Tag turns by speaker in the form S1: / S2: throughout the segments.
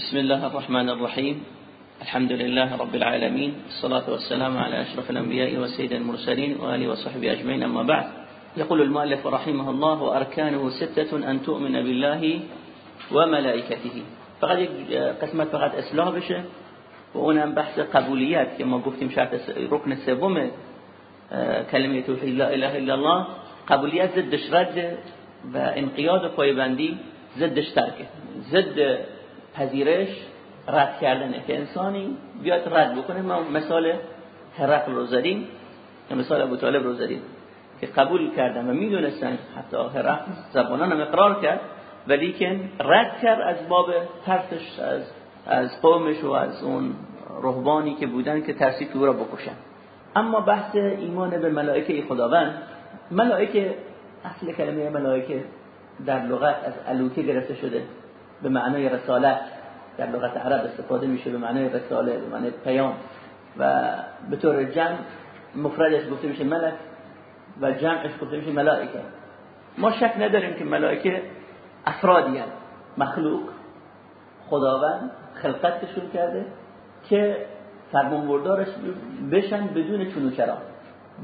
S1: بسم الله الرحمن الرحيم. الحمد لله رب العالمين. الصلاة والسلام على أشرف الأنبياء وسيد المرسلين وآله وصحبه أجمعين أما بعد. يقول المؤلف رحمه الله وأركانه ستة أن تؤمن بالله وملائكته. فقط قسمت فقط اصلاح بشه. بحث قبولیت که ما گفتیم شرط رکن سوم کلمه توحید لا اله الا الله. قبولیت ضدش رد و انقیاد و پایبندی ضدش ضد پذیرش رد کردنه که انسانی بیاد رد بکنه. ما مثال هرقل رو زدیم یا مثال ابو طالب رو زدیم که قبول کردن و می‌دونستن حتی هرقل زبانان هم اقرار کرد ولیکن رد کرد از باب ترسش از از قومش و از اون رهبانی که بودن که ترسی تو را بکشن. اما بحث ایمان به ملائکه خداوند ملائکه اصل کلمه ملائکه در لغت از الوکه گرفته شده. به معنای رسالت در لغت عرب استفاده میشه به معنای رساله به معنای پیام. و به طور جمع مفردش گفته میشه ملک و جمعش گفته میشه ملائکه. ما شک نداریم که ملائکه افرادی هست مخلوق خداوند خلقتشون کرده که فرمانبردارش بشن بدون چون و چرا.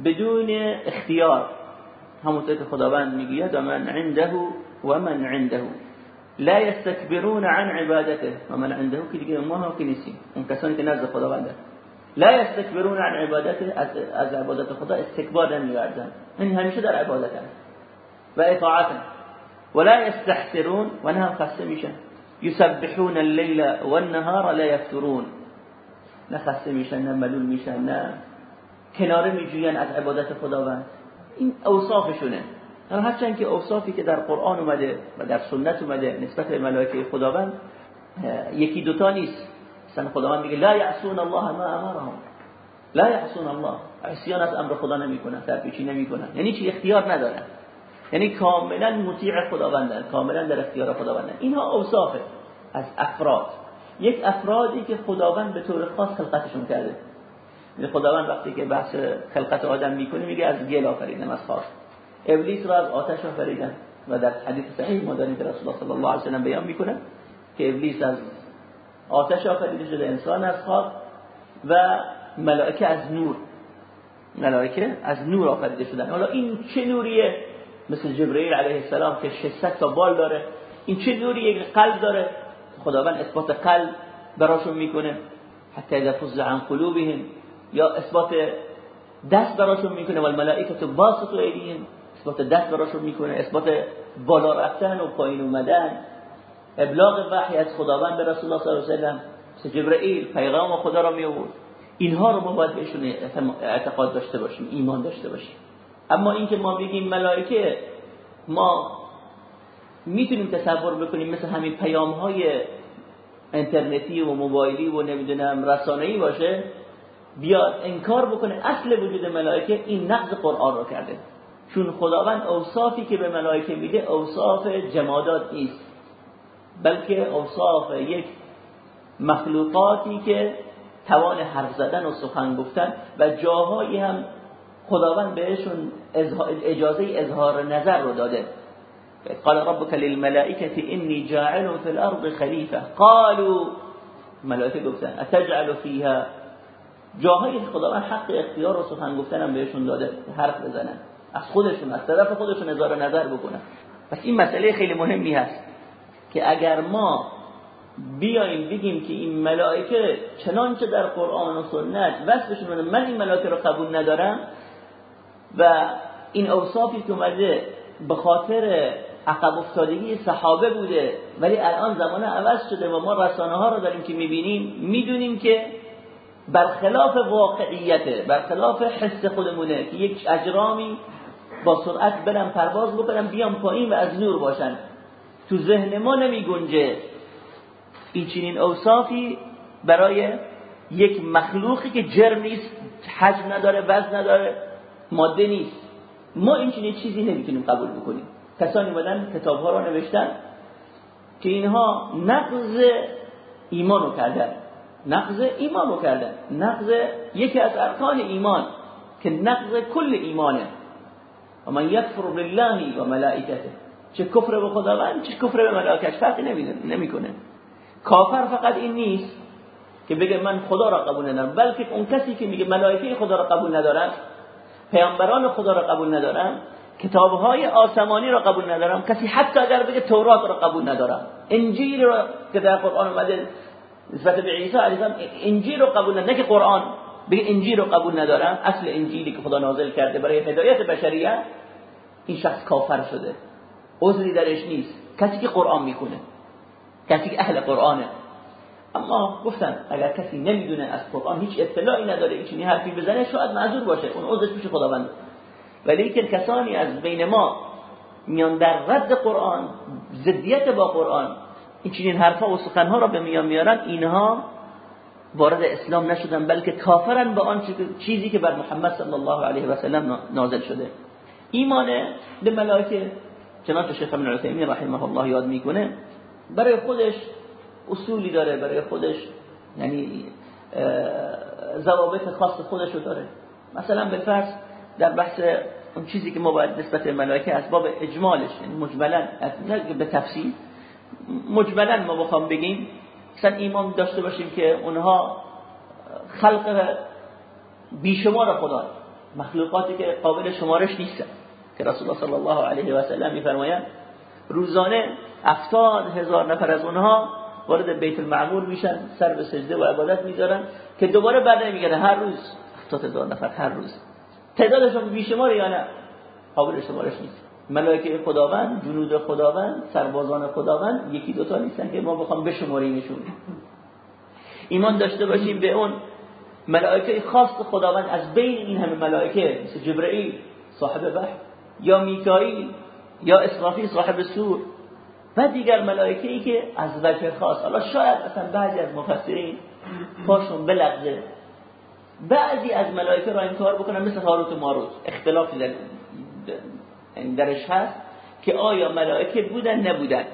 S1: بدون اختیار. همونطور که خداوند می‌گوید و من عنده و من عنده. لا يستكبرون عن عبادته. و من عنده که دیگه ما که نیستیم اون خداونده لا يستكبرون عن عبادته. از عبادت خدا استکبار نمیورزن این همیشه در عبادت و اطاعت ولا يستحسرون و خسته میشن. يسبحون الليل والنهار لا يفترون نه خسته میشن نه ملول میشن نه کناره میجوین از عبادت خداوند. این اوصافشونه. هرچند که اوصافی که در قرآن اومده و در سنت اومده نسبت به ملائکه خداوند یکی دوتا نیست. مثلا خداوند میگه لا یعصون الله ما امرهم. لا یعصون الله. عصیان از امر خدا نمی‌کنن سرپیچی نمی‌کنن. یعنی چی؟ اختیار ندارن. یعنی کاملا مطیع خداوندن کاملا در اختیار خداوندن. اینها اوصافه از افراد. یک افرادی که خداوند به طور خاص خلقتشون کرده. یعنی خداوند وقتی که بحث خلقت آدم می‌کنه میگه از گل آفریدم از خاص ابلیس را از آتش آفریدن و در حدیث صحیح ما داریم که رسول الله صلی الله علیه و سلم بیان می‌کنه که ابلیس از آتش آفریده شده انسان از خاک و ملائکه از نور. ملائکه از نور آفریده شدن. حالا این چه نوریه؟ مثل جبرئیل علیه السلام که 600 تا بال داره. این چه نوریه قلب داره. خداوند اثبات قلب براشون می‌کنه. حتی اذا فزع عن قلوبهم یا اثبات دست براشون می‌کنه. و الملائکه باسط ایدیهم. اثبات دست براشون می‌کنه اثبات بالا رفتن و پایین اومدن ابلاغ وحی از خداوند به رسول الله صلی الله علیه و سلم جبرئیل پیغام خدا را می آورد اینها رو ما باید بهشون اعتقاد داشته باشیم ایمان داشته باشیم. اما اینکه ما بگیم ملائکه ما می‌تونیم تصور بکنیم مثل همین پیام های اینترنتی و موبایلی و نمی‌دونم رسانه‌ای باشه بیاد انکار بکنه اصل وجود ملائکه این نقض قرآن رو کرده. چون خداوند اوصافی که به ملائکه میده اوصاف جمادات نیست بلکه اوصاف یک مخلوقاتی که توان حرف زدن و سخن گفتن و جاهایی هم خداوند بهشون اجازه اظهار نظر رو داده. قال ربك للملائكة إني جاعل في الأرض خليفة قالوا ملائکه گفتن اتجعل فيها جاهایی خداوند حق اختیار و سخن گفتن هم بهشون داده حرف بزنن. از خودشون از طرف خودشون اظهار نظر بکنن. پس این مسئله خیلی مهمی هست که اگر ما بیایم بگیم که این ملائکه چنانچه در قرآن و سنت وصفشون من این ملائکه رو قبول ندارم و این اوصافی که اومده به خاطر عقب افتادگی صحابه بوده ولی الان زمان عوض شده و ما رسانه ها رو داریم که می‌بینیم می‌دونیم که برخلاف واقعیته برخلاف حس خودمونه که یک اجرامی با سرعت برن پرواز بکنن بیان پایین و از نور باشن. تو ذهن ما نمی گنجه این چنین اوصافی برای یک مخلوقی که جرم نیست حجم نداره وزن نداره ماده نیست. ما این چنین چیزی نمی‌تونیم قبول بکنیم. کسانی بودن کتاب ها رو نوشتن که اینها نقض ایمان رو کردن. نقض ایمان رو کردن. نقض یکی از ارکان ایمان که نقض کل ایمانه. و من یکفر بالله و ملائکته. چه کفر به خداوند چه کفر به ملائکش. فرقی نمی‌کنه. کافر فقط این نیست که بگه من خدا را قبول ندارم بلکه اون کسی که میگه ملائکه خدا را قبول ندارم پیامبران خدا را قبول ندارم کتابهای آسمانی را قبول ندارم کسی حتی اگر بگه تورات را قبول ندارم انجیل را که در قرآن اومده نسبت به عیسی علیه السلام انجیل رو قبول نه که قرآن. بگه انجیل رو قبول ندارم اصل انجیلی که خدا نازل کرده برای هدایت بشریت این شخص کافر شده. عذری درش نیست. کسی که قرآن می‌کنه کسی که اهل قرآنه. اما گفتن اگر کسی نمی‌دونه از قرآن هیچ اطلاعی نداره این حرفی بزنه شاید معذور باشه. اون عذرش پیش خداوند ولی که کسانی از بین ما میان در رد قرآن ضدیت با قرآن این چنین حرفا و سخنها را به میان میارن اینها وارد اسلام نشدن بلکه کافرن با آن چیزی که بر محمد صلی الله علیه و سلم نازل شده. ایمان به ملائکه چنانچه شیخ ابن عثیمین رحمه الله یاد می‌کنه برای خودش اصولی داره برای خودش یعنی ضوابط خاص خودش رو داره. مثلا به فرض در بحث اون چیزی که ما باید نسبت به ملائکه اسباب اجمالش یعنی مجملا به تفصیل مجملا ما بخوام بگیم مثلا ایمان داشته باشیم که اونها خلق بیشمار خدا مخلوقاتی که قابل شمارش نیستن. که رسول الله صلی الله علیه و سلم میفرمایند روزانه افتاد هزار نفر از اونها وارد بیت المعمور میشن سر به سجده و عبادت می‌ذارن که دوباره بعد نمیگردن هر روز. افتاد هزار نفر هر روز. تعدادشون بیشمار یا نه؟ قابل شمارش نیست. ملائکه خداوند جنود خداوند سربازان خداوند یکی دوتا نیستن که ما بخوام بشماریمشون ایمان داشته باشیم به اون ملائکه خاص خداوند از بین این همه ملائکه مثل جبرئیل صاحب بحر یا میکائیل یا اسرافیل صاحب سور و دیگر ملائکه ای که از وجه خاص. حالا شاید مثلا بعضی از مفسرین پاشون بلغزه. بعضی از ملائکه را انکار بکنن مثل هاروت و ماروت. اختلافی درش هست که آیا ملائکه بودن نبودن.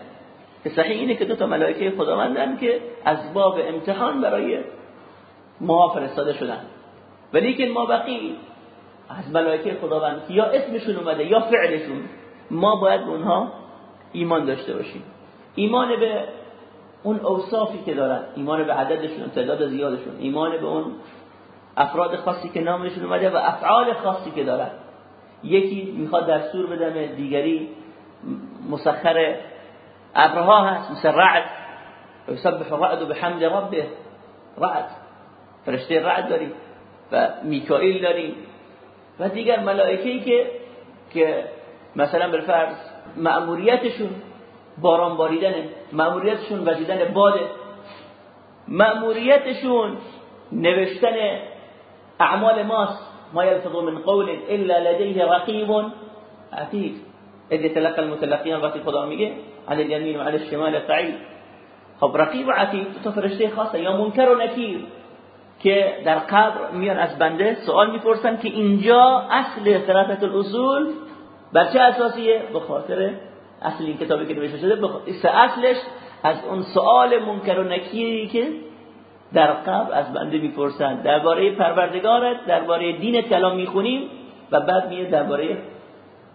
S1: صحیح اینه که دو تا ملائکه خداوندن که از باب امتحان برای ما فرستاده شدن. ولی که ما بقی از ملائکه خداوند یا اسمشون اومده یا فعلشون ما باید اونها ایمان داشته باشیم. ایمان به اون اوصافی که دارن ایمان به عددشون تعداد زیادشون ایمان به اون افراد خاصی که نامشون اومده و افعال خاصی که دارن. یکی می‌خواد در سور بدمه دیگری مسخر ابرها هست مثل رعد یسبح الرعد بحمد ربه. رعد. فرشته رعد داریم و میکائیل داریم و دیگر ملائکه‌ای که که مثلا بالفرض مأموریتشون باران باریدنه مأموریتشون وزیدن باده. مأموریتشون نوشتن اعمال ماست. ما يلفظ من قول الا لديه رقيب عتيد. اذ يتلقى المتلقيان وقتی خدا میگه عن اليمين وعلى الشمال قعيد خب رقیب و عتید تو فرشته خاصه یا منکر و که در قبر میان از بنده سوال می‌پرسن که اینجا اصل ثلاثه الاصول بر چه اساسیه؟ به خاطر اصل این کتابی که نوشته شده اصلش از اون سوال منکر و نکیری که در قبل از بنده می‌پرسند درباره پروردگارت درباره دین کلام می‌خونیم و بعد میاد درباره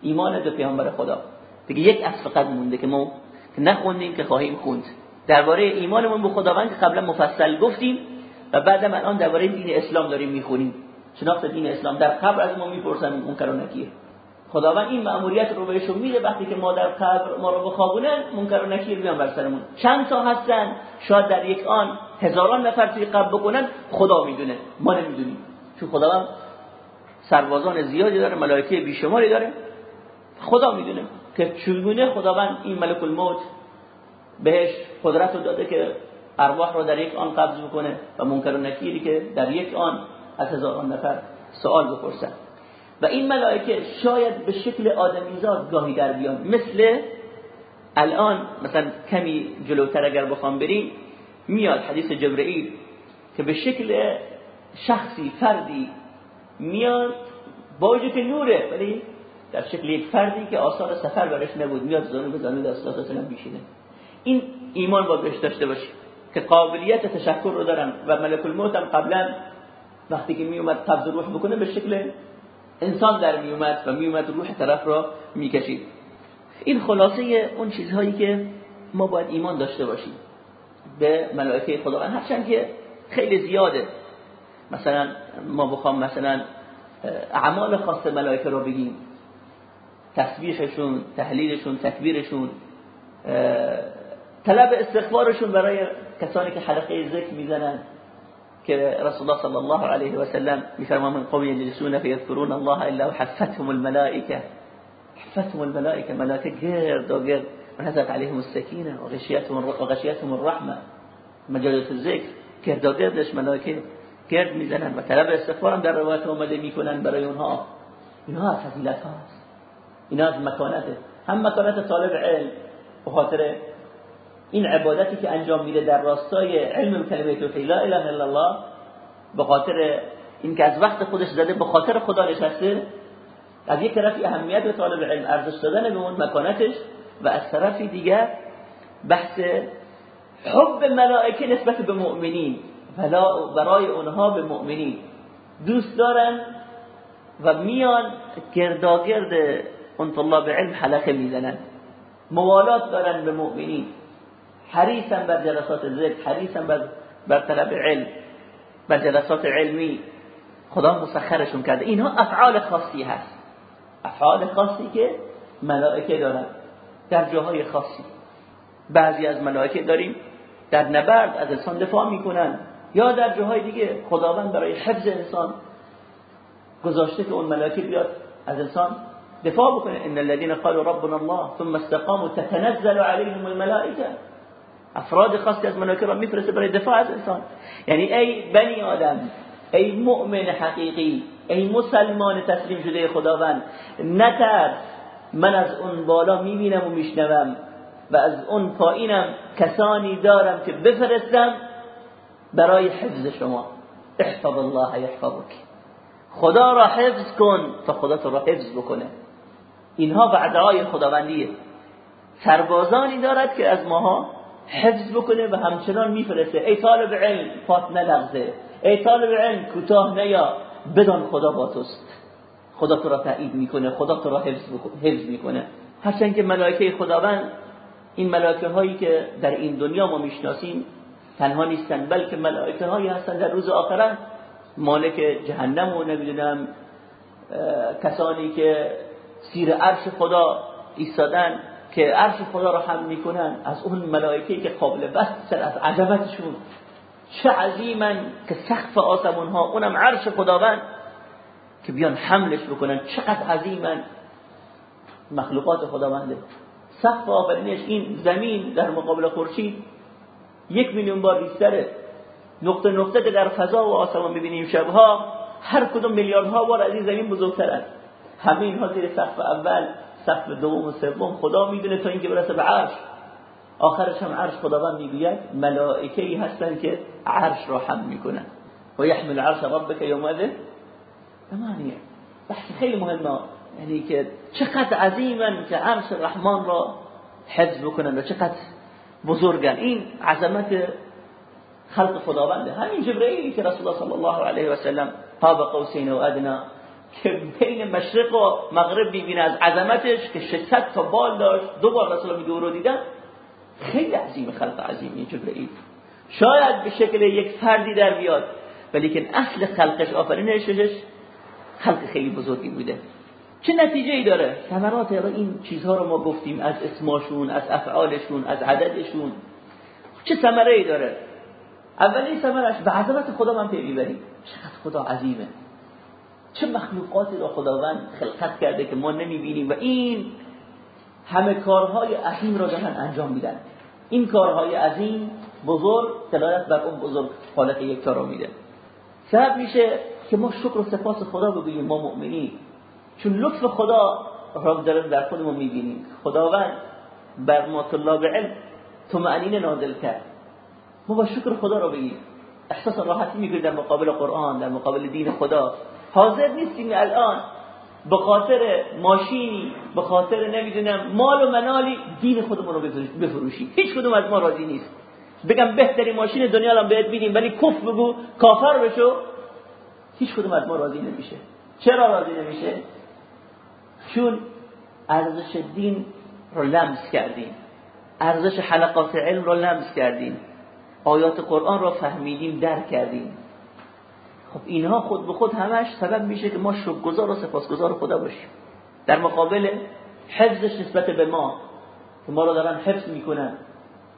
S1: ایمان به پیامبر خدا. دیگه یک اصل فقط مونده که ما که نخوندیم که خواهیم خوند. درباره ایمانمون به خداوند که قبلا مفصل گفتیم و بعدم الان درباره دین اسلام داریم می‌خونیم. شناخت دین اسلام در قبل از ما می‌پرسن منکر و نکیر خداوند این مأموریت رو بهشون میده وقتی که ما در قبر ما رو بخوابونن منکر و نکیر میان بر سرمون. چند تا هستن؟ شاید در یک آن هزاران نفر توی قبر بکنن خدا می‌دونه. ما نمی‌دونیم. چون خداوند سربازان زیادی داره ملائکه بیشماری داره. خدا می‌دونه که چگونه خداوند این ملک الموت بهش قدرت رو داده که ارواح رو در یک آن قبض بکنه و منکر و نکیری که در یک آن از هزاران نفر سوال بپرسن. و این ملائکه شاید به شکل آدمیزاد گاهی در بیان. مثل الان مثلا کمی جلوتر اگر بخوام بریم میاد حدیث جبرئیل که به شکل شخصی فردی میاد با وجود نوره ولی در شکل یک فردی که آثار سفر برش نبود. میاد زانو به زانو دست سلام بیشینه. این ایمان با بهش داشته باشی که قابلیت تشکر رو دارن و ملک الموت هم قبلا وقتی که میومد قبض روح بکنه به شکل انسان در میومد و میومد روح طرف را می‌کشید. این خلاصه اون چیزهایی که ما باید ایمان داشته باشیم. به ملائکه خدا هرچند که خیلی زیاده. مثلا ما بخوام مثلا اعمال خاص ملائکه رو بگیم. تسبیحشون تحلیلشون تکبیرشون طلب استغفارشون برای کسانی که حلقه ذکر می‌زنن. که رسول الله صلی الله علیه و سلم میفرما من قوم یجلسون فیذکرون الله الا حفتهم الملائکه حفتهم الملائکه ملائکه گرد و گرد ونزلت عليهم السكينه وغشيتهم وغشيتهم الرحمه مجالس الذکر گرد و گردش ملائکه گرد می‌زنن و طلب استغفار هم در روایت اومده می‌کنن برای اونها اینها از فضیلت هاست اینا از مکانته هم مکانت طالب علم به خاطر این عبادتی که انجام میده در راستای علم کلمه توحید لا اله الا الله به خاطر اینکه از وقت خودش زده به خاطر خدا نشسته از یک طرفی اهمیت به طالب علم ارزش دادن به اون مکانتش و از طرفی دیگر بحث حب ملائکه نسبت به مؤمنین برای اونها به مؤمنین. دوست دارن و میان گرداگرد اون طلاب علم حلقه می‌زنن. موالات دارن به مؤمنین. حریصن بر جلسات ذکر حریصن بر, بر طلب علم بر جلسات علمی. خدا مسخرشون کرده. اینها افعال خاصی هست. افعال خاصی که ملائکه دارن. در جاهای خاصی. بعضی از ملائکه داریم در نبرد از انسان دفاع می‌کنن. یا در جاهای دیگه خداوند برای حفظ انسان گذاشته که اون ملائکه بیاد از انسان دفاع بکنه. ان الذين قالوا ربنا الله ثم استقاموا تتنزل عليهم الملائكه افراد خاصی از ملائکه را میفرسته برای دفاع از انسان. یعنی ای بنی آدم ای مؤمن حقیقی ای مسلمان تسلیم شده خداوند نترس. من از اون بالا می‌بینم و میشنوم و از اون پایینم کسانی دارم که بفرستم برای حفظ شما. احفظ الله یحفظک. خدا را حفظ کن تا خدا تو را حفظ بکنه. اینها وعده خداوندیه. سربازانی دارد که از ماها حفظ بکنه و همچنان میفرسته. ای طالب علم پات نلغزه. ای طالب علم کوتاه نیا. بدان خدا با توست. خدا تو را تایید می‌کنه خدا تو را حفظ, حفظ می‌کنه. هرچند که ملائکه خداوند این ملائکه هایی که در این دنیا ما می‌شناسیم تنها نیستن بلکه ملائکه هایی هستن در روز آخرت مالک جهنم و نمی‌دونم کسانی که سیر عرش خدا ایستادن که عرش خدا را هم می‌کنن از اون ملائکه که قابل بست از عظمتشون. چه عظیمن که سقف آسمون ها اونم عرش خداوند که بیان حملش بکنن. چقدر عظیمن مخلوقات خداونده. سقف آفرینش این زمین در مقابل خورشید یک میلیون بار بیشتره. نقطه نقطه که در فضا و آسمان می‌بینیم شبها هر کدوم میلیاردها بار از این زمین بزرگترن. همه اینها زیر سقف اول. سقف دوم و سوم خدا می‌دونه تا اینکه برسه به عرش. آخرش هم عرش خداوند می‌گوید ملائکه ای هستن که عرش را حمل می‌کنن. و یحمل عرش ربک یومئذ ثمانیه. بحث خیلی مهمه یعنی که چقدر عظیمن که عرش رحمان را حفظ بکنن و چقدر بزرگن این عظمت خلق خداونده. همین جبرئیلی که رسول الله صلی الله علیه و سلم قاب قوسین و ادنا که بین مشرق و مغرب می‌بینه. از عظمتش که 600 تا بال داشت. دو بار رسول میگه رو دیدن خیلی عظیم خلق عظیمی جبرئیل شاید به شکل یک فردی در بیاد ولی که اصل خلقش آفرینشش خلق خیلی بزرگی بوده. چه نتیجه ای داره؟ ثمرات این چیزها رو ما گفتیم. از اسماشون از افعالشون از عددشون. چه ثمره ای داره؟ اولین ثمرش به عظمت خدا من پی می‌بریم چقدر خدا عظیمه. چه مخلوقاتی را خداوند خلقت کرده که ما نمی‌بینیم؟ و این همه کارهای عظیم را دارن انجام میدن. این کارهای عظیم بزرگ دلالت بر اون بزرگ خالق یک را میده. سبب میشه که ما شکر و سپاس خدا بگیم ما مؤمنین چون لطف خدا را داریم در خودمون می‌بینیم. خداوند بر ما طلاب علم معنین نازل کرد. ما با شکر خدا رو بگیم احساس راحتی می‌کنیم در مقابل قرآن در مقابل دین خدا. حاضر نیستیم الان. به خاطر ماشینی به خاطر نمی‌دونم مال و منالی دین خودمون رو بفروشیم. هیچ کدوم از ما راضی نیست. بگم بهترین ماشین دنیا الان بهت بیدیم ولی کف بگو کافر بشو. هیچ کدوم از ما راضی نمیشه. چرا راضی نمیشه؟ چون ارزش دین رو لمس کردیم. ارزش حلقات علم رو لمس کردیم. آیات قرآن را فهمیدیم درک کردیم. خب اینها خود به خود همش سبب میشه که ما شکرگزار و سپاسگزار خدا باشیم. در مقابل حفظش نسبت به ما که ما را دارن حفظ می‌کنن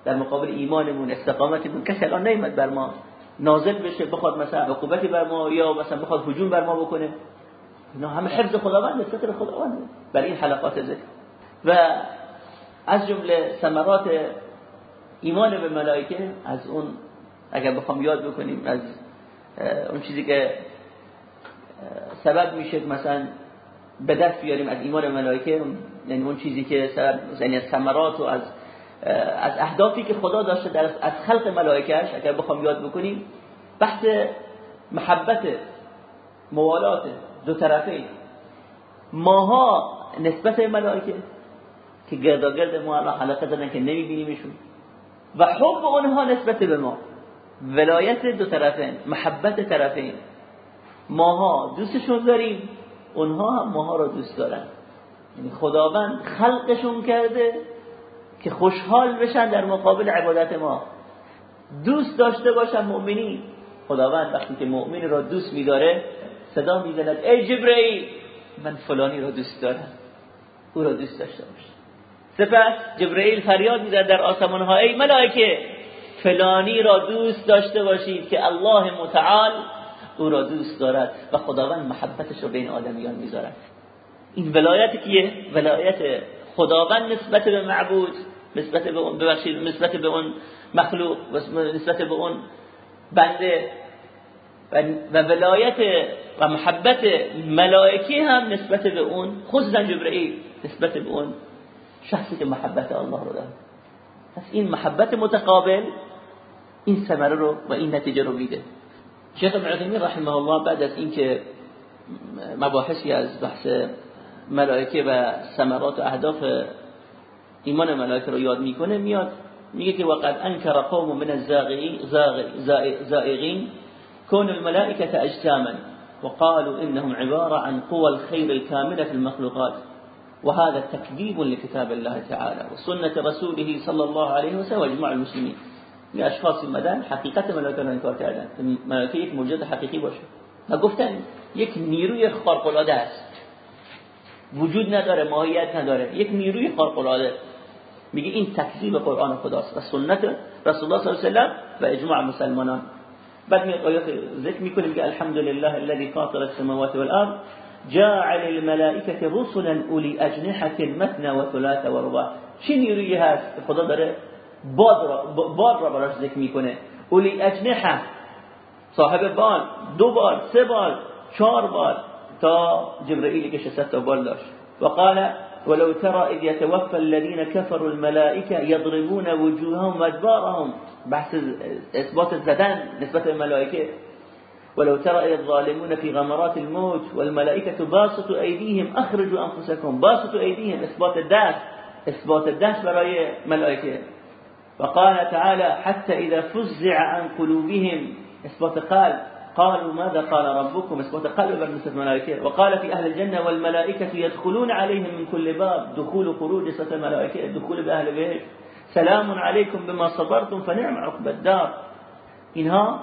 S1: در مقابل ایمانمون استقامتمون کسی الان نیمد بر ما نازل بشه بخواد مثلا عقوبتی بر ما یا مثلا بخواد هجوم بر ما بکنه. اینا همه حفظ خداوند ستر خداوند بر این حلقات ذکر. و از جمله ثمرات ایمان به ملائکه از اون اگر بخوام یاد بکنیم از اون چیزی که سبب میشه مثلا به دست بیاریم از ایمان ملائکه یعنی اون چیزی که سبب یعنی از ثمرات و از از اهدافی که خدا داشته در از خلق ملائکهش اگر بخوام یاد بکنیم بحث محبت موالات دو طرفه ماها نسبت ملائکه که گرداگرد ما الان حلقه زدن که نمیبینیمشون. و حب اونها نسبت به ما. ولایت دو طرفین محبت طرفین. ماها دوستشون داریم اونها هم ماها را دوست دارن. یعنی خداوند خلقشون کرده که خوشحال بشن در مقابل عبادت ما. دوست داشته باشن مؤمنی. خداوند وقتی که مؤمن را دوست میداره صدا می‌زند ای جبرئیل من فلانی را دوست دارم او را دوست داشته باش. سپس جبرئیل فریاد می‌زد در آسمان ها ای ملائکه فلانی را دوست داشته باشید که الله متعال او را دوست دارد و خداوند محبتش را بین آدمیان می‌ذارد. این ولایت کیه؟ ولایت خداوند نسبت به معبود نسبت به اون ببخشید نسبت به اون مخلوق نسبت به اون بنده. و ولایت و محبت ملائکه هم نسبت به اون خصوصا جبرئیل نسبت به اون شخصی که محبت الله رو داره پس این محبت متقابل این ثمره رو و این نتیجه رو میده. شیخ ابن رحمه الله بعد از اینکه مباحثی از بحث ملائکه و ثمرات و اهداف ایمان ملائکه رو یاد می‌کنه میاد میگه که وقد انکر قوم من الزائغین كون الملائكة أجساما وقالوا إنهم عبارة عن قوى الخير الكاملة في المخلوقات وهذا تكذيب لكتاب الله تعالى وسنة رسوله صلى الله عليه وسلم واجماع المسلمين یه اشخاص مدن حقیقت ملائکه رو انکار کردن. ملائکه یک موجود حقیقی باشه. و گفتن یک نیروی خارق العاده است. وجود نداره ماهیت نداره. یک نیروی خارق العاده میگه این تکذیب قرآن خداست و سنت رسول الله صلی الله علیه و سلم و اجماع مسلمانان. بعد میاد آیات ذکر می‌کنه میگه الحمد لله الذي فاطر السماوات والارض جاعل الملائكه رسلا اولي اجنحه مثنى وثلاث ورباع چه نیرویی هست؟ خدا داره باد را, باد را براش ذکر می‌کنه. اولی اجنحه. صاحب بال. دو بال سه بال چهار بال. تا جبرئیل که 600 تا بال داشت. و قال ولو ترى إذ يتوفى الذين كفروا الملائكة يضربون وجوههم وادبارهم بحث اثبات الزدان نسبة الملائكة ولو ترى الظالمون في غمرات الموت والملائكة باسطوا أيديهم أخرجوا أنفسكم. باسطوا أيديهم. إثبات الداس إثبات الداس برای ملائكة وقال تعالى حتى إذا فزع عن قلوبهم إثبات قال قالوا ماذا قال ربكم؟ إثبات قلب بالنسبة الملائكة. وقال في أهل الجنة والملائكة يدخلون عليهم من كل باب دخول خروج نسبة الملائكة الدخول بأهل بيت سلام عليكم بما صبرتم فنعم عقب الدار. اینها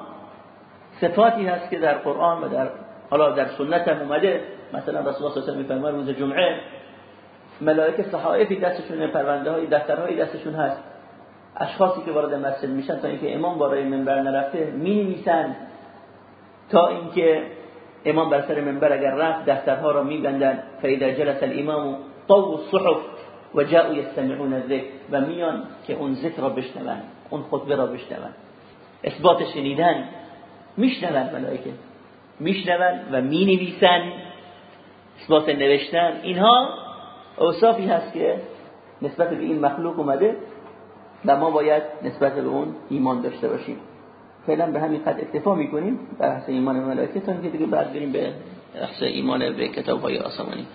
S1: صفاتی هست که در قرآن و در حالا در سنت هم اومده. مثلا رسول الله صلی الله علیه و روز جمعه ملائکه صحائفی دستشون پرونده های دفترهای دستشون هست. اشخاصی که وارد مسجد میشن تا اینکه امام بالای منبر نرفته می نویسن تا اینکه امام بر سر منبر اگر رفت دفترها را میبندن. فاذا جلس الامام طو الصحف و جاءوا يستمعون الذکر و میان که اون ذکر را بشنون اون خطبه را بشنون. اثبات شنیدن میشنون ملائکه. میشنون و می‌نویسن. اثبات نوشتن. اینها اوصافی هست که نسبت به این مخلوق اومده. و ما باید نسبت به اون ایمان داشته باشیم. فعلا به همین قد اکتفا می‌کنیم بحث ایمان ملائکه تا اینکه دیگه بعد بریم به بحث ایمان به کتاب های آسمانی.